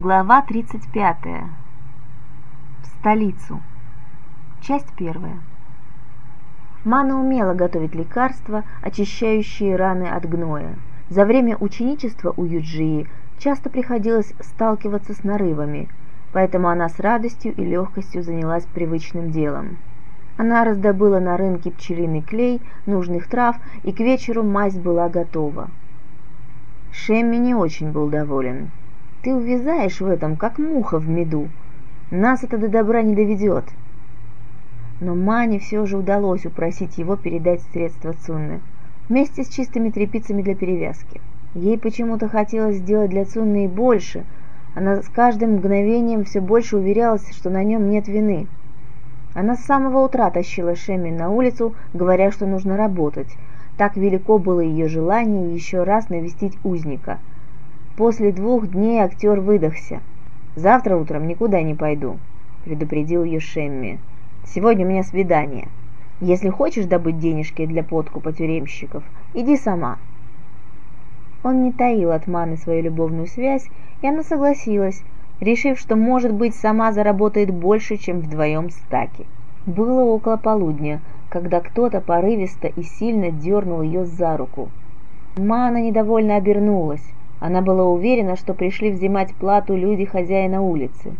Глава 35. В столицу. Часть первая. Мана умела готовить лекарства, очищающие раны от гноя. За время ученичества у Юджии часто приходилось сталкиваться с нарывами, поэтому она с радостью и легкостью занялась привычным делом. Она раздобыла на рынке пчелиный клей, нужных трав, и к вечеру мазь была готова. Шемми не очень был доволен. Ты увязаешь в этом, как муха в меду. Нас это до добра не доведет. Но Мане все же удалось упросить его передать средства Цунны, вместе с чистыми тряпицами для перевязки. Ей почему-то хотелось сделать для Цунны и больше. Она с каждым мгновением все больше уверялась, что на нем нет вины. Она с самого утра тащила Шеми на улицу, говоря, что нужно работать. Так велико было ее желание еще раз навестить узника – После двух дней актер выдохся. «Завтра утром никуда не пойду», — предупредил ее Шемми. «Сегодня у меня свидание. Если хочешь добыть денежки для подкупа тюремщиков, иди сама». Он не таил от Маны свою любовную связь, и она согласилась, решив, что, может быть, сама заработает больше, чем вдвоем с Таки. Было около полудня, когда кто-то порывисто и сильно дернул ее за руку. Мана недовольно обернулась. Она была уверена, что пришли взимать плату люди хозяина улицы.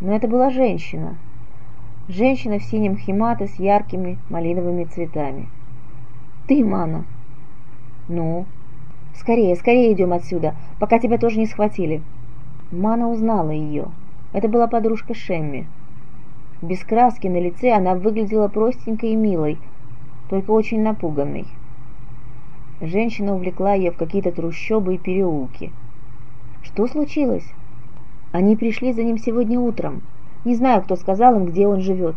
Но это была женщина. Женщина в синем химате с яркими малиновыми цветами. «Ты, Мана!» «Ну?» «Скорее, скорее идем отсюда, пока тебя тоже не схватили». Мана узнала ее. Это была подружка Шемми. Без краски на лице она выглядела простенькой и милой, только очень напуганной. Женщина увлекла ее в какие-то трущобы и переулки. Что случилось? Они пришли за ним сегодня утром. Не знаю, кто сказал им, где он живет.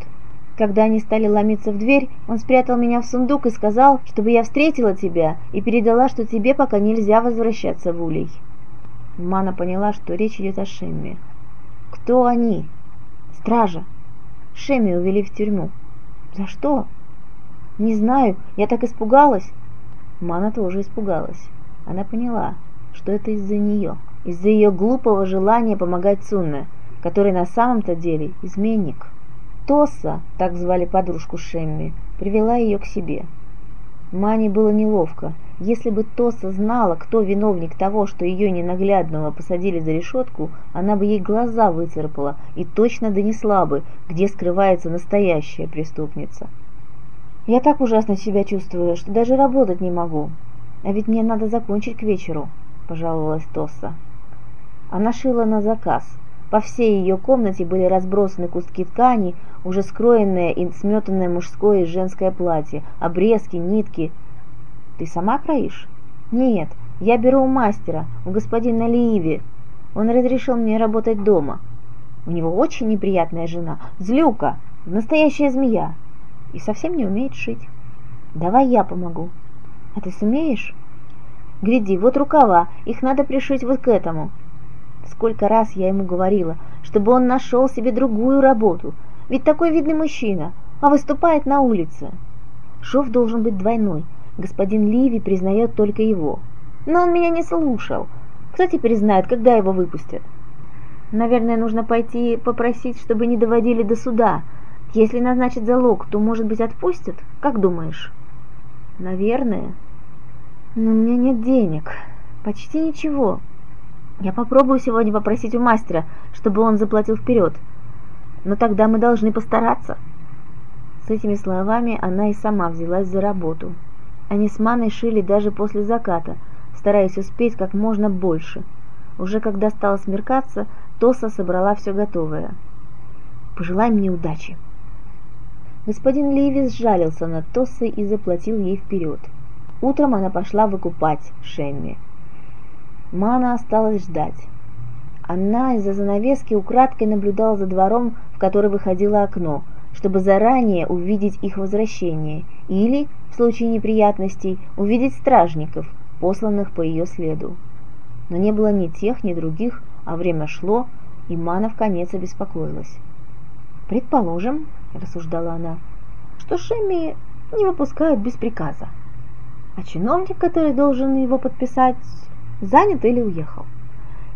Когда они стали ломиться в дверь, он спрятал меня в сундук и сказал, чтобы я встретила тебя и передала, что тебе пока нельзя возвращаться в Улей. Мана поняла, что речь идет о Шемме. Кто они? Стража. Шемми увели в тюрьму. За что? Не знаю, я так испугалась. Мана тоже испугалась. Она поняла, что это из-за нее, из-за ее глупого желания помогать Цунне, который на самом-то деле изменник. Тоса, так звали подружку Шемми, привела ее к себе. Мане было неловко. Если бы Тоса знала, кто виновник того, что ее ненаглядного посадили за решетку, она бы ей глаза выцарапала и точно донесла бы, где скрывается настоящая преступница. Я так ужасно себя чувствую, что даже работать не могу. А ведь мне надо закончить к вечеру, пожаловалась Тосса. Она шила на заказ. По всей ее комнате были разбросаны куски ткани, уже скроенное и сметанное мужское и женское платье, обрезки, нитки. Ты сама кроишь? Нет, я беру у мастера, у господина Ливи. Он разрешил мне работать дома. У него очень неприятная жена, злюка, настоящая змея и совсем не умеет шить. Давай я помогу. А ты сумеешь? Гляди, вот рукава, их надо пришить вот к этому. Сколько раз я ему говорила, чтобы он нашел себе другую работу, ведь такой видный мужчина, а выступает на улице. Шов должен быть двойной, господин Ливи признает только его. Но он меня не слушал. Кто теперь знает, когда его выпустят? Наверное, нужно пойти попросить, чтобы не доводили до суда, если назначат залог, то, может быть, отпустят? Как думаешь? Наверное. Но у меня нет денег. Почти ничего. Я попробую сегодня попросить у мастера, чтобы он заплатил вперед. Но тогда мы должны постараться. С этими словами она и сама взялась за работу. Они с Маной шили даже после заката, стараясь успеть как можно больше. Уже когда стало смеркаться, Тоса собрала все готовое. «Пожелай мне удачи», Господин Ливис сжалился над Тоссой и заплатил ей вперед. Утром она пошла выкупать Шемми. Мана осталась ждать. Она из-за занавески украдкой наблюдала за двором, в который выходило окно, чтобы заранее увидеть их возвращение или, в случае неприятностей, увидеть стражников, посланных по ее следу. Но не было ни тех, ни других, а время шло, и Мана в конец обеспокоилась. «Предположим, рассуждала она, что Шемми не выпускают без приказа. А чиновник, который должен его подписать, занят или уехал.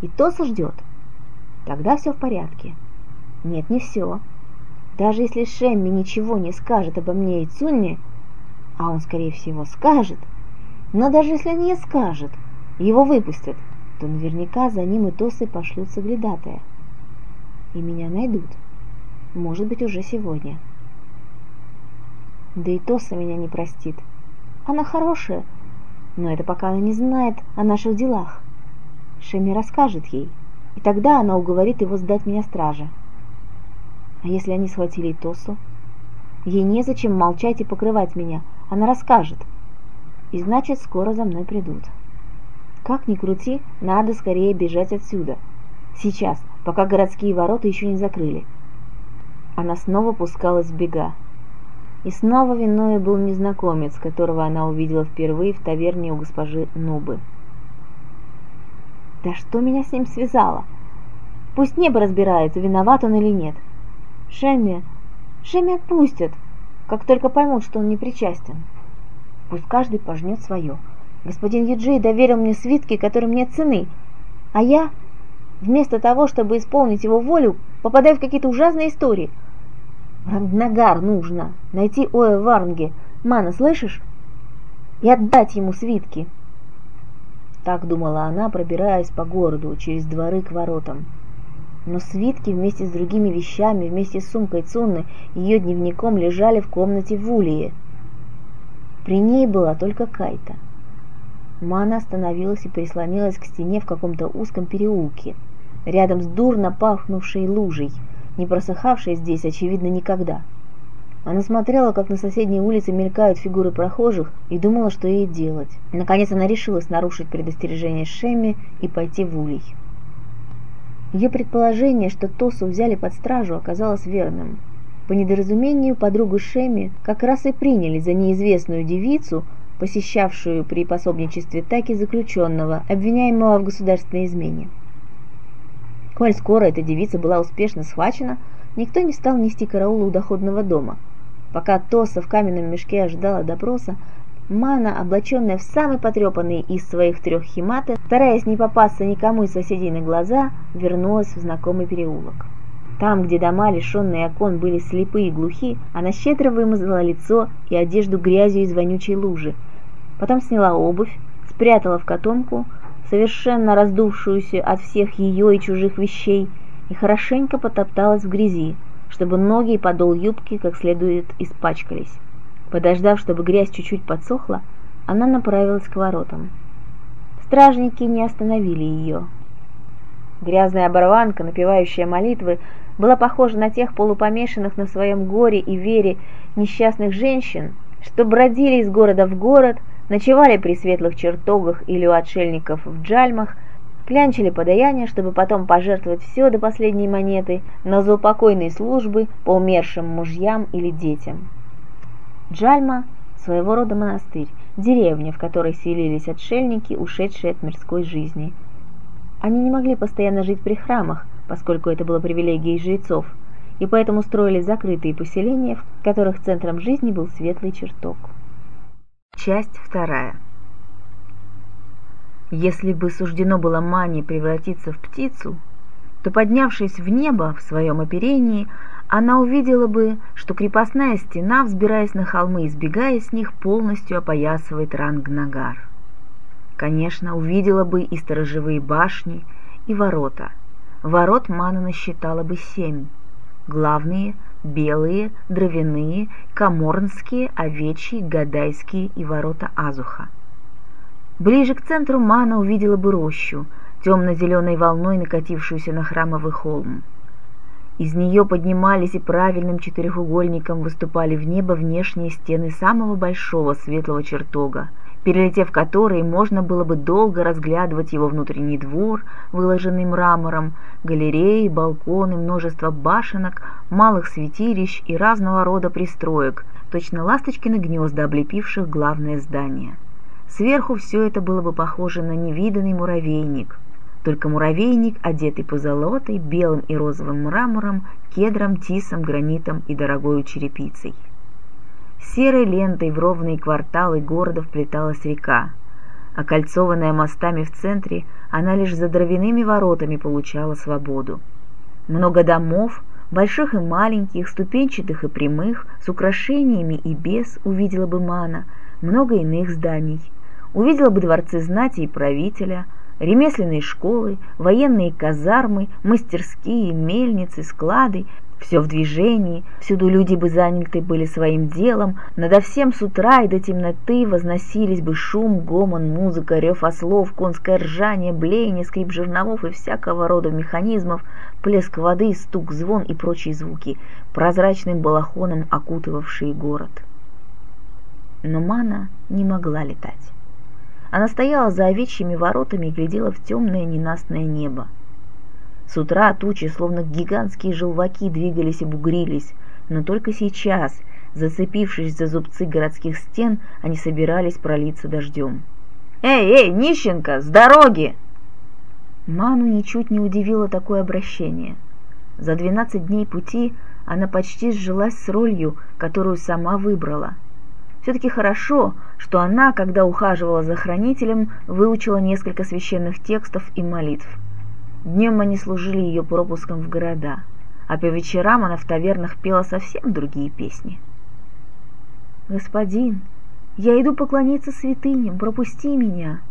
И Тоса ждет. Тогда все в порядке. Нет, не все. Даже если Шемми ничего не скажет обо мне и Цунне, а он, скорее всего, скажет, но даже если не скажет, его выпустят, то наверняка за ним и Тосы пошлют соглядатая. И меня найдут. Может быть, уже сегодня. Да и Тоса меня не простит. Она хорошая, но это пока она не знает о наших делах. Шеми расскажет ей, и тогда она уговорит его сдать меня страже. А если они схватили Тосу? Ей незачем молчать и покрывать меня, она расскажет. И значит, скоро за мной придут. Как ни крути, надо скорее бежать отсюда. Сейчас, пока городские ворота еще не закрыли. Она снова пускалась бега. И снова виной был незнакомец, которого она увидела впервые в таверне у госпожи Нубы. Да что меня с ним связало? Пусть небо разбирается, виноват он или нет. Шемми, Шемми отпустят, как только поймут, что он не причастен. Пусть каждый пожнет свое. Господин Юджей доверил мне свитки, которые мне цены, а я, вместо того, чтобы исполнить его волю, попадаю в какие-то ужасные истории. Рангнагар нужно, найти Оэ Варнге, Мана, слышишь? И отдать ему свитки. Так думала она, пробираясь по городу, через дворы к воротам. Но свитки вместе с другими вещами, вместе с сумкой Цунны и ее дневником лежали в комнате в Улии. При ней была только Кайта. Мана остановилась и прислонилась к стене в каком-то узком переулке, рядом с дурно пахнувшей лужей, не просыхавшей здесь, очевидно, никогда. — она смотрела, как на соседней улице мелькают фигуры прохожих, и думала, что ей делать. Наконец она решилась нарушить предостережение Шемми и пойти в улей. Ее предположение, что Тосу взяли под стражу, оказалось верным. По недоразумению подругу Шемми как раз и приняли за неизвестную девицу, посещавшую при пособничестве Таки заключенного, обвиняемого в государственной измене. Коль скоро эта девица была успешно схвачена, никто не стал нести караул у доходного дома – Пока Тоса в каменном мешке ожидала допроса, Мана, облаченная в самый потрепанный из своих трех химаты, стараясь не попасться никому из соседей на глаза, вернулась в знакомый переулок. Там, где дома, лишенные окон, были слепы и глухи, она щедро вымазала лицо и одежду грязью из вонючей лужи. Потом сняла обувь, спрятала в котомку, совершенно раздувшуюся от всех ее и чужих вещей, и хорошенько потопталась в грязи, чтобы ноги и подол юбки как следует испачкались. Подождав, чтобы грязь чуть-чуть подсохла, она направилась к воротам. Стражники не остановили ее. Грязная оборванка, напевающая молитвы, была похожа на тех полупомешанных на своем горе и вере несчастных женщин, что бродили из города в город, ночевали при светлых чертогах или у отшельников в джальмах, клянчили подаяние, чтобы потом пожертвовать все до последней монеты на заупокойные службы по умершим мужьям или детям. Джальма – своего рода монастырь, деревня, в которой селились отшельники, ушедшие от мирской жизни. Они не могли постоянно жить при храмах, поскольку это было привилегией жрецов, и поэтому строили закрытые поселения, в которых центром жизни был светлый чертог. Часть вторая. Если бы суждено было Мане превратиться в птицу, то, поднявшись в небо в своем оперении, она увидела бы, что крепостная стена, взбираясь на холмы и сбегая с них, полностью опоясывает Рангнагар. Конечно, увидела бы и сторожевые башни, и ворота. Ворот Мана насчитала бы семь. Главные – белые, дровяные, коморнские, овечьи, гадайские и ворота Азуха – Ближе к центру Мана увидела бы рощу, темно-зеленой волной накатившуюся на храмовый холм. Из нее поднимались и правильным четырехугольником выступали в небо внешние стены самого большого светлого чертога, перелетев который можно было бы долго разглядывать его внутренний двор, выложенный мрамором, галереи, балконы, множество башенок, малых святилищ и разного рода пристроек, точно ласточкины гнезда, облепивших главное здание. Сверху все это было бы похоже на невиданный муравейник, только муравейник, одетый позолотой, белым и розовым мрамором, кедром, тисом, гранитом и дорогой черепицей. Серой лентой в ровные кварталы города вплеталась река. Окольцованная мостами в центре, она лишь за дровяными воротами получала свободу. Много домов, больших и маленьких, ступенчатых и прямых, с украшениями и без, увидела бы Мана, много иных зданий. Увидела бы дворцы знати и правителя, ремесленные школы, военные казармы, мастерские, мельницы, склады, все в движении, всюду люди бы заняты были своим делом, надо всем с утра и до темноты возносились бы шум, гомон, музыка, рев ослов, конское ржание, блеяние, скрип жерновов и всякого рода механизмов, плеск воды, стук, звон и прочие звуки, прозрачным балахоном окутывавшие город. Но Мана не могла летать. Она стояла за овечьими воротами и глядела в темное ненастное небо. С утра тучи, словно гигантские желваки, двигались и бугрились, но только сейчас, зацепившись за зубцы городских стен, они собирались пролиться дождем. «Эй, эй, нищенка, с дороги!» Ману ничуть не удивило такое обращение. За двенадцать дней пути она почти сжилась с ролью, которую сама выбрала. Все-таки хорошо, что она, когда ухаживала за хранителем, выучила несколько священных текстов и молитв – Днем они служили ее пропуском в города, а по вечерам она в тавернах пела совсем другие песни. «Господин, я иду поклониться святыням, пропусти меня!»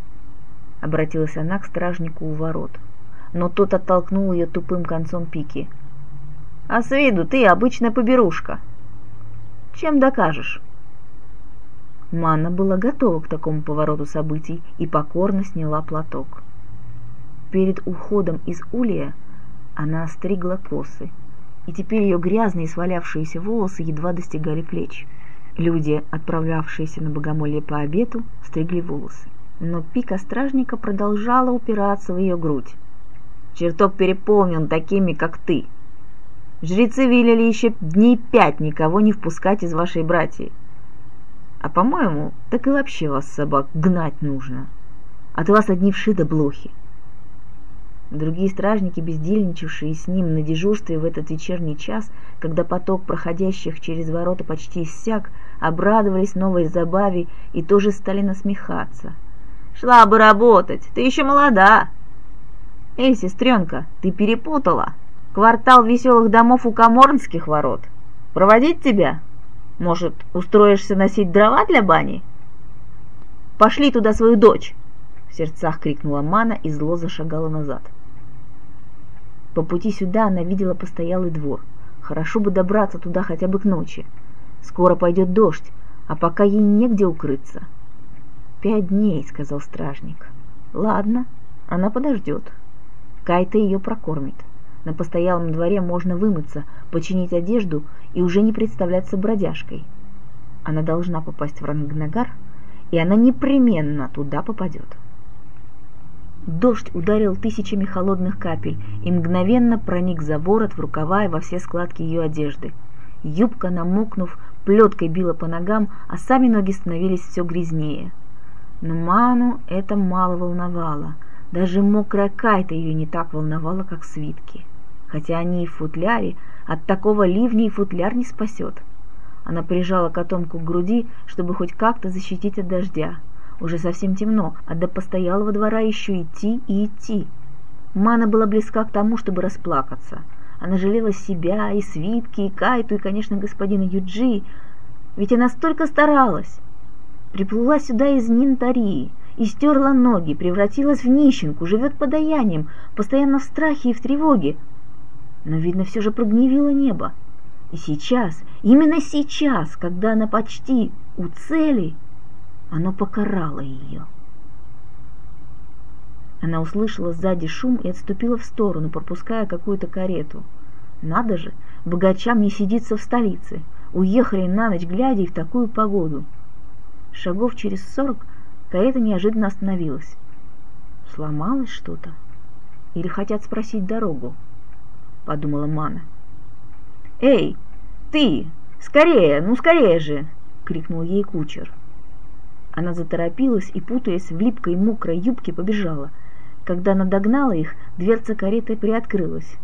Обратилась она к стражнику у ворот, но тот оттолкнул ее тупым концом пики. «А с виду ты обычная поберушка. Чем докажешь?» Манна была готова к такому повороту событий и покорно сняла платок. Перед уходом из улья она остригла косы, и теперь ее грязные свалявшиеся волосы едва достигали плеч. Люди, отправлявшиеся на богомолье по обету, стригли волосы. Но пика стражника продолжала упираться в ее грудь. «Чертог переполнен такими, как ты. Жрецы велели еще дней пять никого не впускать из вашей братьи. А по-моему, так и вообще вас, собак, гнать нужно. От вас одни вши да блохи. Другие стражники, бездельничавшие с ним на дежурстве в этот вечерний час, когда поток проходящих через ворота почти иссяк, обрадовались новой забаве и тоже стали насмехаться. «Шла бы работать, ты еще молода!» «Эй, сестренка, ты перепутала! Квартал веселых домов у Каморнских ворот. Проводить тебя? Может, устроишься носить дрова для бани?» «Пошли туда свою дочь!» В сердцах крикнула Мана и зло зашагала назад. По пути сюда она видела постоялый двор. Хорошо бы добраться туда хотя бы к ночи. Скоро пойдет дождь, а пока ей негде укрыться. «Пять дней», — сказал стражник. «Ладно, она подождет. Кайта ее прокормит. На постоялом дворе можно вымыться, починить одежду и уже не представляться бродяжкой. Она должна попасть в Рангнагар, и она непременно туда попадет». Дождь ударил тысячами холодных капель и мгновенно проник за ворот, в рукава и во все складки ее одежды. Юбка, намокнув, плеткой била по ногам, а сами ноги становились все грязнее. Но Ману это мало волновало. Даже мокрая кайта ее не так волновала, как свитки. Хотя они и в футляре, от такого ливня и футляр не спасет. Она прижала котомку к груди, чтобы хоть как-то защитить от дождя. Уже совсем темно, а до постоялого двора еще идти и идти. Мана была близка к тому, чтобы расплакаться. Она жалела себя, и свитки, и Кайту, и, конечно, господина Юджи. Ведь она столько старалась. Приплыла сюда из Нинтарии, и стерла ноги, превратилась в нищенку, живет подаянием, постоянно в страхе и в тревоге. Но, видно, все же прогневила небо. И сейчас, именно сейчас, когда она почти у цели, оно покарало ее. Она услышала сзади шум и отступила в сторону, пропуская какую-то карету. Надо же, богачам не сидится в столице. Уехали на ночь глядя и в такую погоду. Шагов через сорок карета неожиданно остановилась. Сломалось что-то? Или хотят спросить дорогу? Подумала Мана. «Эй, ты! Скорее, ну скорее же!» — крикнул ей кучер. Она заторопилась и, путаясь в липкой мокрой юбке, побежала. Когда она догнала их, дверца кареты приоткрылась.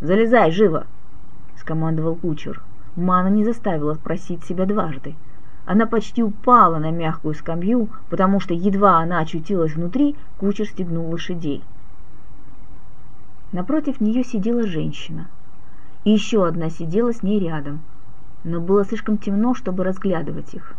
«Залезай, живо!» — скомандовал кучер. Мана не заставила просить себя дважды. Она почти упала на мягкую скамью, потому что едва она очутилась внутри, кучер стегнул лошадей. Напротив нее сидела женщина. И еще одна сидела с ней рядом, но было слишком темно, чтобы разглядывать их.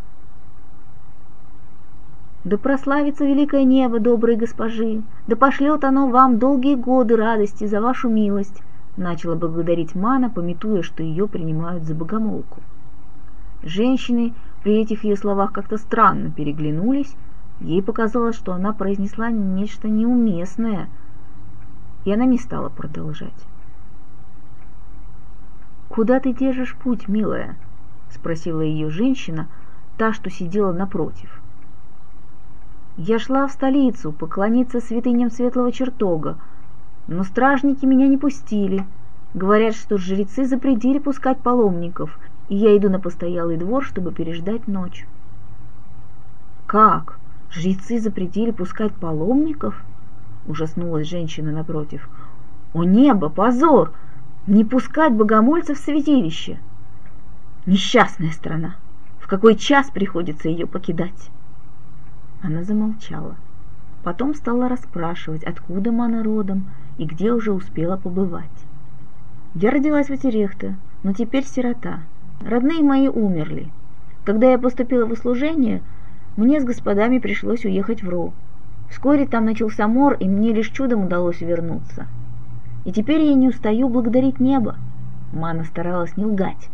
Да прославится великое небо, добрые госпожи, да пошлет оно вам долгие годы радости за вашу милость, начала благодарить Мана, пометуя, что ее принимают за богомолку. Женщины при этих ее словах как-то странно переглянулись, ей показалось, что она произнесла нечто неуместное, и она не стала продолжать. «Куда ты держишь путь, милая?» — спросила ее женщина, та, что сидела напротив. Я шла в столицу поклониться святыням светлого чертога, но стражники меня не пустили. Говорят, что жрецы запретили пускать паломников, и я иду на постоялый двор, чтобы переждать ночь. «Как? Жрецы запретили пускать паломников?» — ужаснулась женщина напротив. «О небо, позор! Не пускать богомольцев в святилище!» «Несчастная страна! В какой час приходится ее покидать?» Она замолчала. Потом стала расспрашивать, откуда Мана родом и где уже успела побывать. Я родилась в Отерехте, но теперь сирота. Родные мои умерли. Когда я поступила в услужение, мне с господами пришлось уехать в Ро. Вскоре там начался мор, и мне лишь чудом удалось вернуться. И теперь я не устаю благодарить небо. Мана старалась не лгать,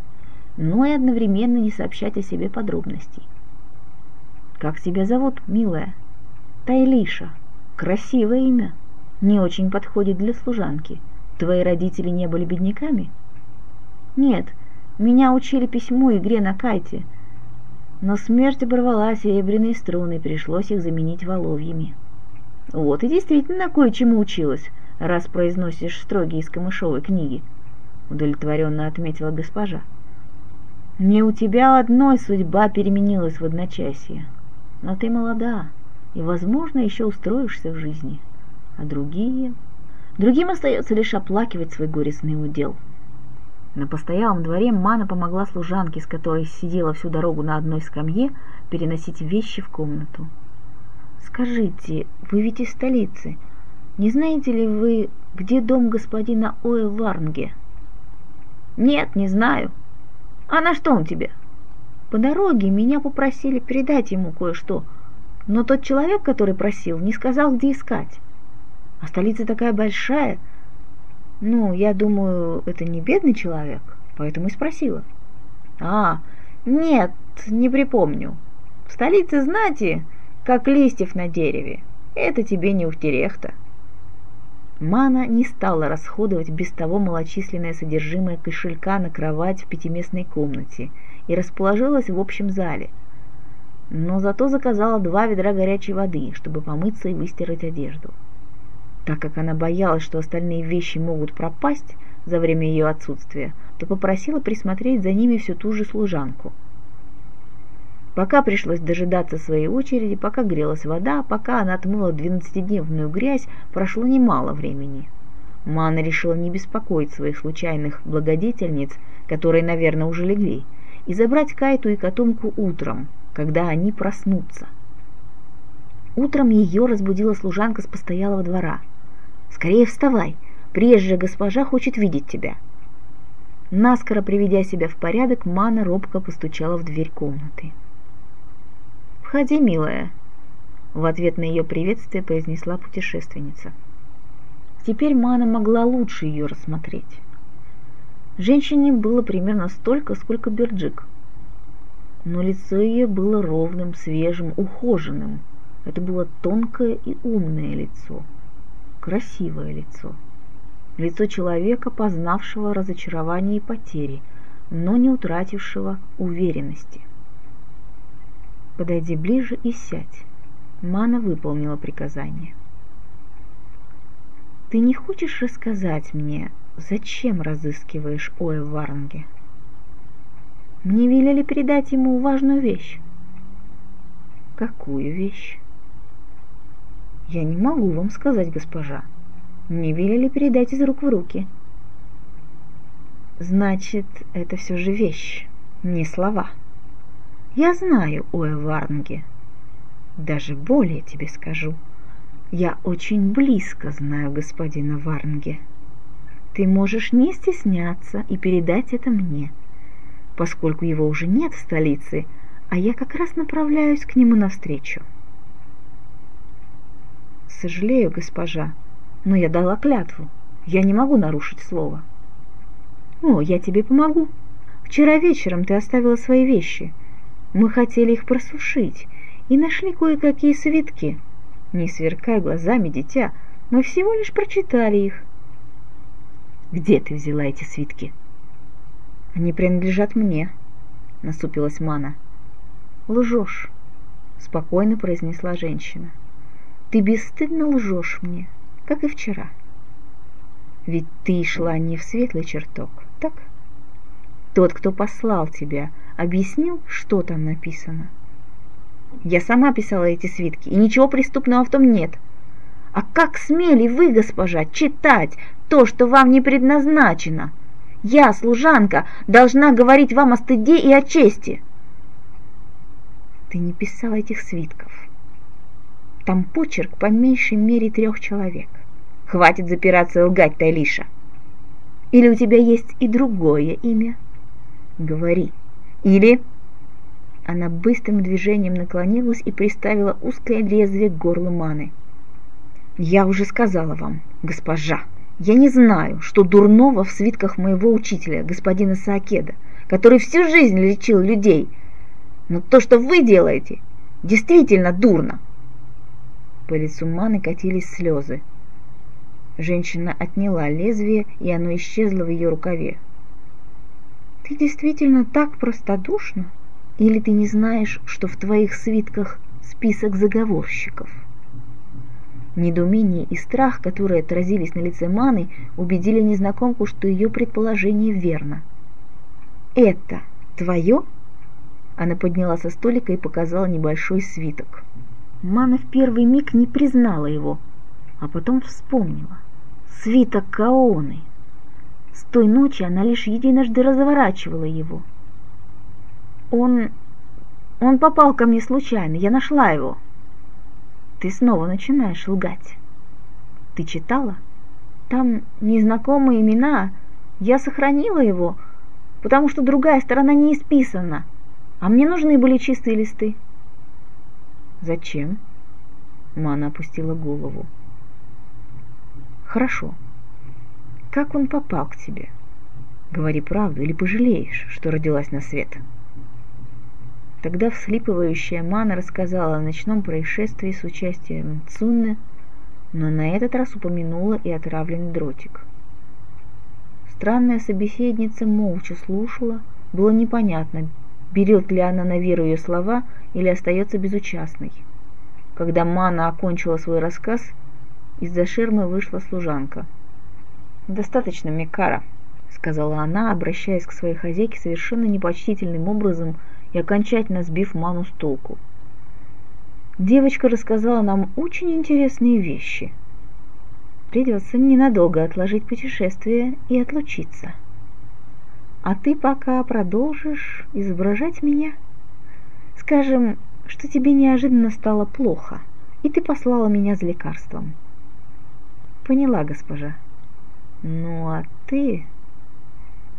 но и одновременно не сообщать о себе подробностей. «Как тебя зовут, милая?» «Тайлиша. Красивое имя. Не очень подходит для служанки. Твои родители не были бедняками?» «Нет, меня учили письму и игре на кайте. Но смерть оборвала серебряные струны, пришлось их заменить воловьями». «Вот и действительно кое-чему училась, раз произносишь строгие из камышовой книги», — удовлетворенно отметила госпожа. «Не у тебя одной судьба переменилась в одночасье но ты молода и, возможно, еще устроишься в жизни. А другие... Другим остается лишь оплакивать свой горестный удел. На постоялом дворе Мана помогла служанке, с которой сидела всю дорогу на одной скамье, переносить вещи в комнату. «Скажите, вы ведь из столицы. Не знаете ли вы, где дом господина Оэ Варнге?» «Нет, не знаю. А на что он тебе?» По дороге меня попросили передать ему кое-что, но тот человек, который просил, не сказал, где искать. А столица такая большая. Ну, я думаю, это не бедный человек, поэтому и спросила. А, нет, не припомню. В столице знати, как листьев на дереве. Это тебе не Ухтерехта. Мана не стала расходовать без того малочисленное содержимое кошелька на кровать в пятиместной комнате – и расположилась в общем зале. Но зато заказала два ведра горячей воды, чтобы помыться и выстирать одежду. Так как она боялась, что остальные вещи могут пропасть за время ее отсутствия, то попросила присмотреть за ними всю ту же служанку. Пока пришлось дожидаться своей очереди, пока грелась вода, пока она отмыла двенадцатидневную грязь, прошло немало времени. Мана решила не беспокоить своих случайных благодетельниц, которые, наверное, уже легли, и забрать Кайту и котомку утром, когда они проснутся. Утром ее разбудила служанка с постоялого двора. «Скорее вставай, приезжая госпожа хочет видеть тебя». Наскоро приведя себя в порядок, Мана робко постучала в дверь комнаты. «Входи, милая», — в ответ на ее приветствие произнесла путешественница. Теперь Мана могла лучше ее рассмотреть. Женщине было примерно столько, сколько Берджик. Но лицо ее было ровным, свежим, ухоженным. Это было тонкое и умное лицо. Красивое лицо. Лицо человека, познавшего разочарование и потери, но не утратившего уверенности. «Подойди ближе и сядь». Мана выполнила приказание. «Ты не хочешь рассказать мне, Зачем разыскиваешь Оэ Варнге? Мне велели передать ему важную вещь. Какую вещь? Я не могу вам сказать, госпожа. Мне велели передать из рук в руки. Значит, это все же вещь, не слова. Я знаю Оэ Варнге. Даже более тебе скажу. Я очень близко знаю господина Варнге. Ты можешь не стесняться и передать это мне, поскольку его уже нет в столице, а я как раз направляюсь к нему навстречу. Сожалею, госпожа, но я дала клятву. Я не могу нарушить слово. О, я тебе помогу. Вчера вечером ты оставила свои вещи. Мы хотели их просушить и нашли кое-какие свитки. Не сверкай глазами, дитя, мы всего лишь прочитали их. Где ты взяла эти свитки? Они принадлежат мне, насупилась Мана. Лжешь, спокойно произнесла женщина. Ты бесстыдно лжешь мне, как и вчера. Ведь ты шла не в светлый чертог, так? Тот, кто послал тебя, объяснил, что там написано. Я сама писала эти свитки, и ничего преступного в том нет. А как смели вы, госпожа, читать то, что вам не предназначено? Я, служанка, должна говорить вам о стыде и о чести. Ты не писала этих свитков. Там почерк по меньшей мере трех человек. Хватит запираться и лгать, Тайлиша. Или у тебя есть и другое имя? Говори. Или она быстрым движением наклонилась и приставила узкое лезвие к горлу Маны. «Я уже сказала вам, госпожа, я не знаю, что дурного в свитках моего учителя, господина Саакеда, который всю жизнь лечил людей, но то, что вы делаете, действительно дурно». По лицу Маны катились слезы. Женщина отняла лезвие, и оно исчезло в ее рукаве. «Ты действительно так простодушна?» Или ты не знаешь, что в твоих свитках список заговорщиков? Недоумение и страх, которые отразились на лице Маны, убедили незнакомку, что ее предположение верно. «Это твое?» Она подняла со столика и показала небольшой свиток. Мана в первый миг не признала его, а потом вспомнила. Свиток Каоны. С той ночи она лишь единожды разворачивала его – он... он попал ко мне случайно, я нашла его. Ты снова начинаешь лгать. Ты читала? Там незнакомые имена. Я сохранила его, потому что другая сторона не исписана, а мне нужны были чистые листы. Зачем? Мана опустила голову. Хорошо. Как он попал к тебе? Говори правду или пожалеешь, что родилась на свет?» Тогда вслипывающая Мана рассказала о ночном происшествии с участием Цунны, но на этот раз упомянула и отравленный дротик. Странная собеседница молча слушала, было непонятно, берет ли она на веру ее слова или остается безучастной. Когда Мана окончила свой рассказ, из-за ширмы вышла служанка. «Достаточно, Микара», — сказала она, обращаясь к своей хозяйке совершенно непочтительным образом — и окончательно сбив маму с толку. Девочка рассказала нам очень интересные вещи. Придется ненадолго отложить путешествие и отлучиться. А ты пока продолжишь изображать меня. Скажем, что тебе неожиданно стало плохо, и ты послала меня за лекарством. Поняла, госпожа. Ну а ты...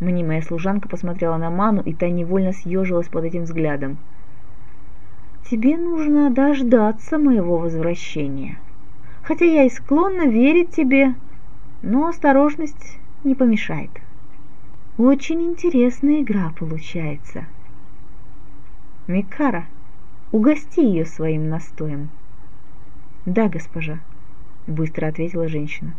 Мнимая служанка посмотрела на Ману, и та невольно съежилась под этим взглядом. «Тебе нужно дождаться моего возвращения. Хотя я и склонна верить тебе, но осторожность не помешает. Очень интересная игра получается. Микара, угости ее своим настоем». «Да, госпожа», — быстро ответила женщина.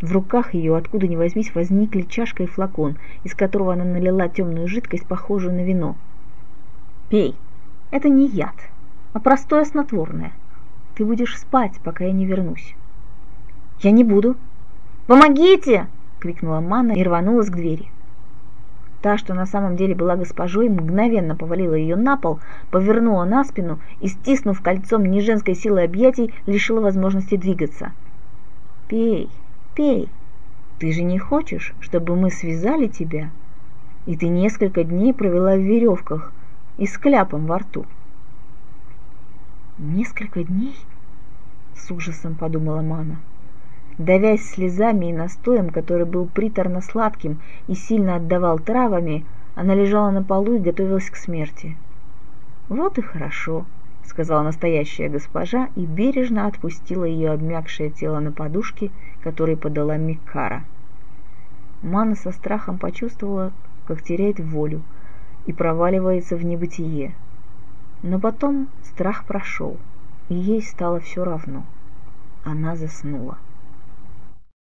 В руках ее, откуда ни возьмись, возникли чашка и флакон, из которого она налила темную жидкость, похожую на вино. «Пей. Это не яд, а простое снотворное. Ты будешь спать, пока я не вернусь». «Я не буду». «Помогите!» — крикнула Манна и рванулась к двери. Та, что на самом деле была госпожой, мгновенно повалила ее на пол, повернула на спину и, стиснув кольцом неженской силы объятий, лишила возможности двигаться. «Пей!» Пей. Ты же не хочешь, чтобы мы связали тебя? И ты несколько дней провела в веревках, и с кляпом во рту. «Несколько дней?» — с ужасом подумала Мана. Давясь слезами и настоем, который был приторно-сладким и сильно отдавал травами, она лежала на полу и готовилась к смерти. «Вот и хорошо», — сказала настоящая госпожа и бережно отпустила ее обмякшее тело на подушке, которой подала Миккара. Мана со страхом почувствовала, как теряет волю и проваливается в небытие. Но потом страх прошел, и ей стало все равно. Она заснула.